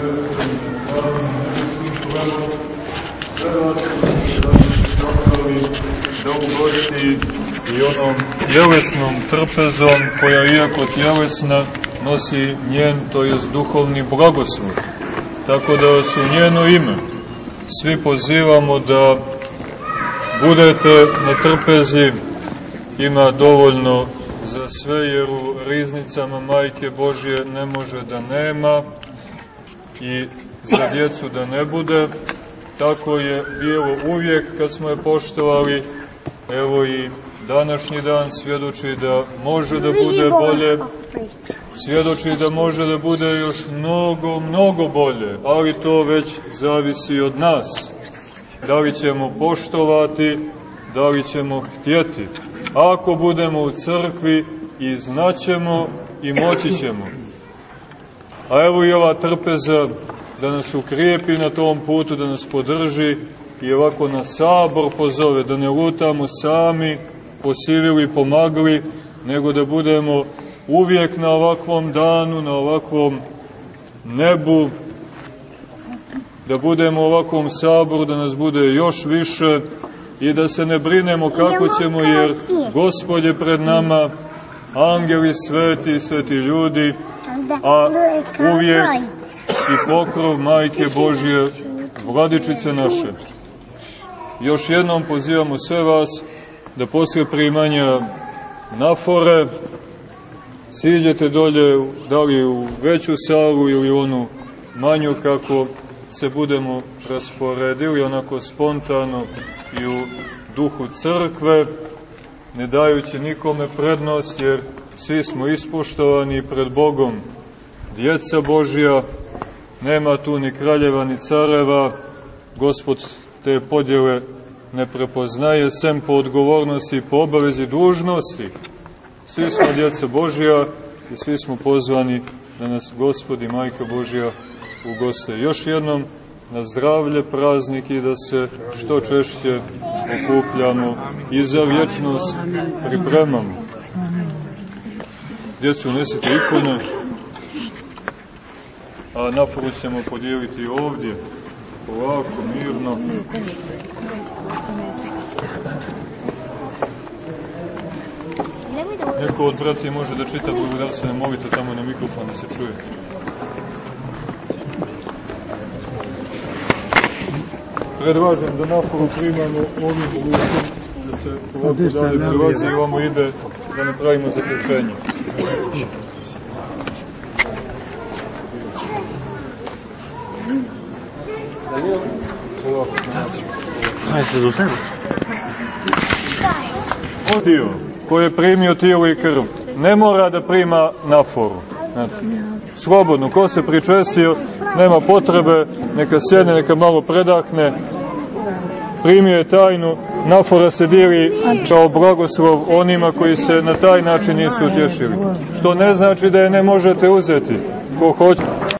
da i onom tjelesnom trpezom koja iako tjelesna nosi njen, to je duhovni blagoslov. Tako da vas u njeno ime svi pozivamo da budete na trpezi, ima dovoljno za sve, jer u riznicama Majke Božje ne može da nema i za djecu da ne bude. Tako je bilo uvijek kad smo je poštovali, evo i današnji dan svjedoči da može da bude bolje, svjedoči da može da bude još mnogo, mnogo bolje, ali to već zavisi od nas. Da li ćemo poštovati, da li ćemo htjeti. Ako budemo u crkvi i znaćemo i moći ćemo. A evo i ova trpeza da nas ukrijepi na tom putu, da nas podrži i ovako na sabor pozove, da ne lutamo sami, posivili, pomagli, nego da budemo uvijek na ovakvom danu, na ovakvom nebu, da budemo u ovakvom saboru, da nas bude još više i da se ne brinemo kako ćemo, jer Gospod je pred nama, angeli sveti, sveti ljudi, a uvijek i pokrov Majke Božje, vladičice naše. Još jednom pozivamo sve vas da posle primanja nafore siđete dolje, da li u veću salu ili onu manju, kako se budemo rasporedili onako spontano i u duhu crkve, ne dajući nikome prednost, jer svi smo ispoštovani pred Bogom. Djeca Božja, nema tu ni kraljeva ni careva, Gospod te podjele ne prepoznaje, sem po odgovornosti i po obavezi dužnosti. Svi smo djeca Božja i svi smo pozvani da nas Gospod i Majka Božja ugoste. Još jednom na zdravlje praznik i da se što češće okupljamo i za vječnost pripremamo. Djecu, nesite ikone, a naforu ćemo podijeliti ovdje, ovako, mirno. Neko od brati može da čita ne molite tamo na mikrofon da se čuje. Predlažem da naforu primamo ovim glusom, da se ovako dalje prilazi i ovamo ide, da ne pravimo zaključenje. Ajde se zusemo. Odio, koji je primio tijelo i krv, ne mora da prima naforu. Slobodno, ko se pričestio, nema potrebe, neka sjedne, neka malo predahne, primio je tajnu, nafora se dili kao blagoslov onima koji se na taj način nisu utješili. Što ne znači da je ne možete uzeti. Ko hoće,